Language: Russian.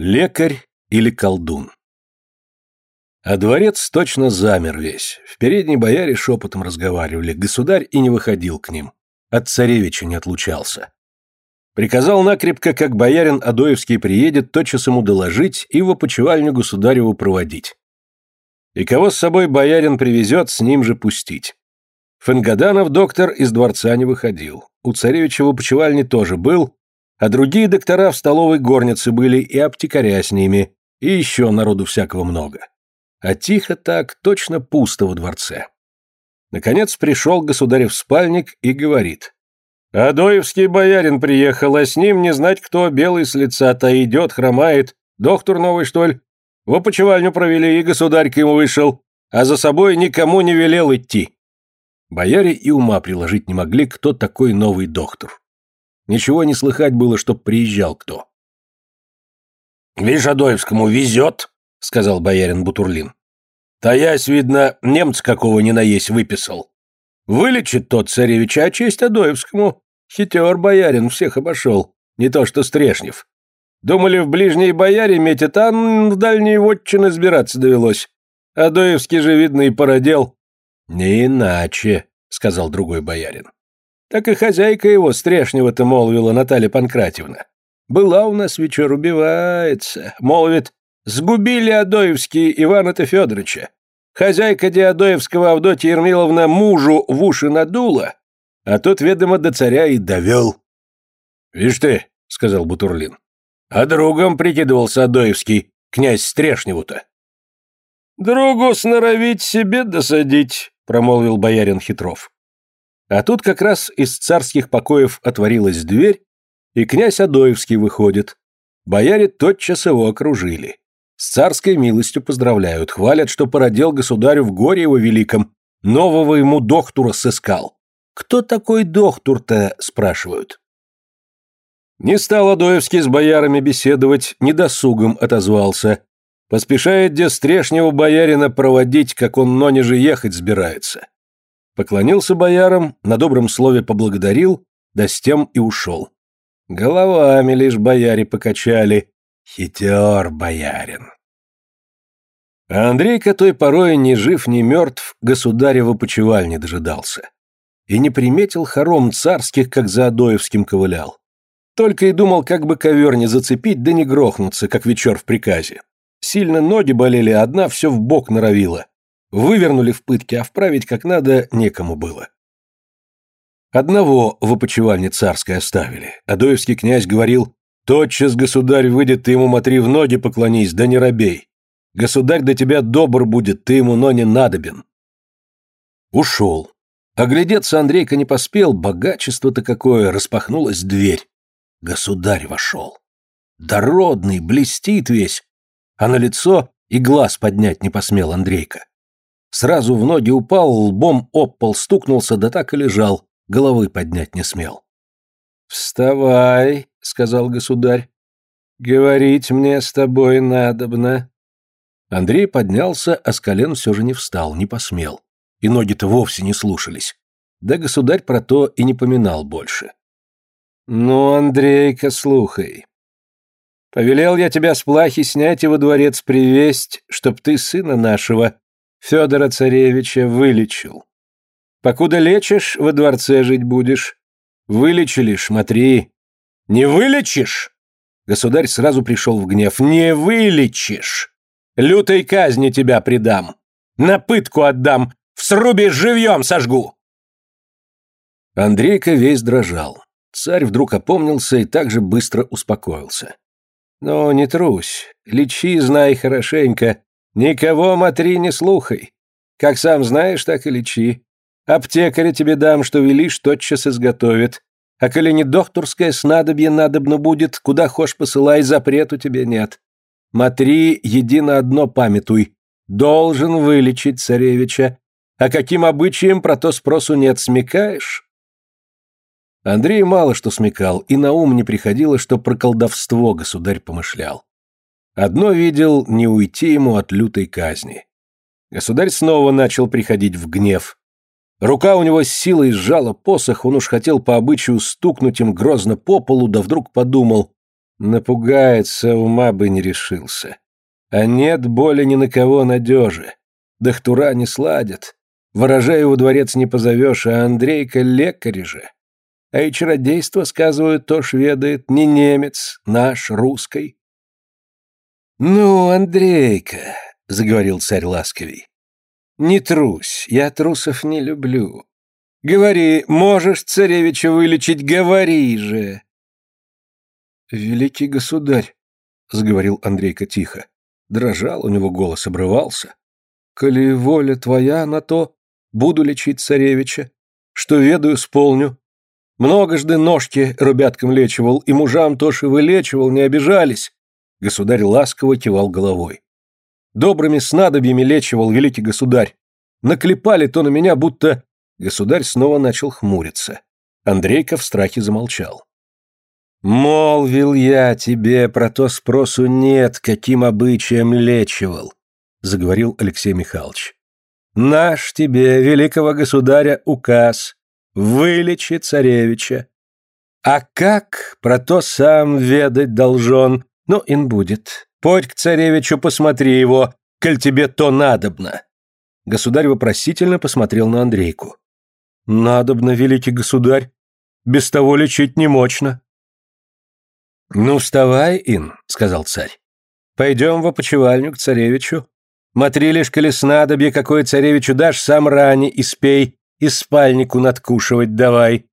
Лекарь или колдун? А дворец точно замер весь. В передней бояре шепотом разговаривали, государь и не выходил к ним. От царевича не отлучался. Приказал накрепко, как боярин Адоевский приедет, тотчас ему доложить и в опочивальню государеву проводить. И кого с собой боярин привезет, с ним же пустить. Фенгаданов доктор из дворца не выходил. У царевича в опочивальне тоже был, а другие доктора в столовой горнице были и аптекаря с ними, и еще народу всякого много. А тихо так, точно пусто во дворце. Наконец пришел государев спальник и говорит. «Адоевский боярин приехал, а с ним не знать кто, белый с лица-то идет, хромает. Доктор новый, что ли? В опочивальню провели, и государь к ему вышел, а за собой никому не велел идти». Бояре и ума приложить не могли, кто такой новый доктор. Ничего не слыхать было, чтоб приезжал кто. «Вишь, Адоевскому везет», — сказал боярин Бутурлин. «Таясь, видно, немца какого ни наесть выписал. Вылечит тот царевича, а честь Адоевскому. Хитер боярин всех обошел, не то что Стрешнев. Думали, в ближней бояре метит, а в дальние вотчины сбираться довелось. Адоевский же, видно, и породел». «Не иначе», — сказал другой боярин. Так и хозяйка его, Стрешнева-то, молвила Наталья Панкратьевна. Была у нас вечер, убивается. Молвит, сгубили Адоевские Ивана-то Федоровича. Хозяйка Диадоевского Авдотья Ермиловна мужу в уши надула, а тот, ведомо, до царя и довел. «Вишь ты», — сказал Бутурлин, — «а другом прикидывался Адоевский, князь Стрешневу-то». «Другу сноровить себе досадить», — промолвил боярин Хитров. А тут как раз из царских покоев отворилась дверь, и князь Адоевский выходит. Бояре тотчас его окружили. С царской милостью поздравляют, хвалят, что породил государю в горе его великом, нового ему доктора сыскал. «Кто такой доктор-то?» – спрашивают. Не стал Адоевский с боярами беседовать, недосугом отозвался. Поспешает где стрешнего боярина проводить, как он ноне же ехать сбирается. Поклонился боярам, на добром слове поблагодарил, да с тем и ушел. Головами лишь бояре покачали. Хитер боярин. А Андрейка той порой ни жив, ни мертв, государева почевальни дожидался. И не приметил хором царских, как за Адоевским ковылял. Только и думал, как бы ковер не зацепить, да не грохнуться, как вечер в приказе. Сильно ноги болели, одна все в бок норовила. Вывернули в пытке, а вправить как надо некому было. Одного в опочивальне царской оставили. Адоевский князь говорил, «Тотчас, государь, выйдет, ты ему матри в ноги поклонись, да не робей. Государь до тебя добр будет, ты ему, но не надобен». Ушел. Оглядеться Андрейка не поспел, богачество-то какое, распахнулась дверь. Государь вошел. Дородный, блестит весь, а на лицо и глаз поднять не посмел Андрейка. Сразу в ноги упал, лбом об пол стукнулся, да так и лежал, головы поднять не смел. «Вставай», — сказал государь, — «говорить мне с тобой надобно». Андрей поднялся, а с колен все же не встал, не посмел. И ноги-то вовсе не слушались. Да государь про то и не поминал больше. «Ну, Андрейка, слухай. Повелел я тебя с плахи снять во дворец привесть, чтоб ты сына нашего, Федора Царевича вылечил. Покуда лечишь, во дворце жить будешь. Вылечили, смотри. Не вылечишь? Государь сразу пришел в гнев. Не вылечишь. Лютой казни тебя предам. На пытку отдам. В срубе живьем сожгу. Андрейка весь дрожал. Царь вдруг опомнился и также быстро успокоился. «Но не трусь, лечи, знай хорошенько, «Никого, матри, не слухай. Как сам знаешь, так и лечи. Аптекаря тебе дам, что велишь, тотчас изготовит. А коли не докторское снадобье надобно будет, куда хошь посылай, запрету тебе нет. Матри, едино одно памятуй. Должен вылечить царевича. А каким обычаем про то спросу нет, смекаешь?» Андрей мало что смекал, и на ум не приходило, что про колдовство государь помышлял. Одно видел — не уйти ему от лютой казни. Государь снова начал приходить в гнев. Рука у него с силой сжала посох, он уж хотел по обычаю стукнуть им грозно по полу, да вдруг подумал, Напугается, ума бы не решился. А нет боли ни на кого надежи. Дохтура не сладят. Ворожея во дворец не позовешь, а Андрейка лекарь же. А и чародейство, сказывают, тоже ведает, не немец, наш, русский. «Ну, Андрейка», — заговорил царь ласковей, — «не трусь, я трусов не люблю. Говори, можешь царевича вылечить, говори же!» «Великий государь», — заговорил Андрейка тихо, дрожал, у него голос обрывался. «Коли воля твоя на то, буду лечить царевича, что ведаю, исполню. Многожды ножки рубяткам лечивал, и мужам тоже вылечивал, не обижались. Государь ласково кивал головой. Добрыми снадобьями лечивал великий государь. Наклепали то на меня, будто... Государь снова начал хмуриться. Андрейка в страхе замолчал. «Молвил я тебе, про то спросу нет, каким обычаем лечивал», — заговорил Алексей Михайлович. «Наш тебе, великого государя, указ. Вылечи царевича. А как, про то сам ведать должен, ну, ин будет. Подь к царевичу, посмотри его, коль тебе то надобно. Государь вопросительно посмотрел на Андрейку. Надобно, великий государь. Без того лечить не мощно. Ну, вставай, Ин, сказал царь. Пойдем в опочивальню к царевичу. Матри лишь коли снадобье, какое царевичу дашь, сам рани и спей, и спальнику надкушивать давай.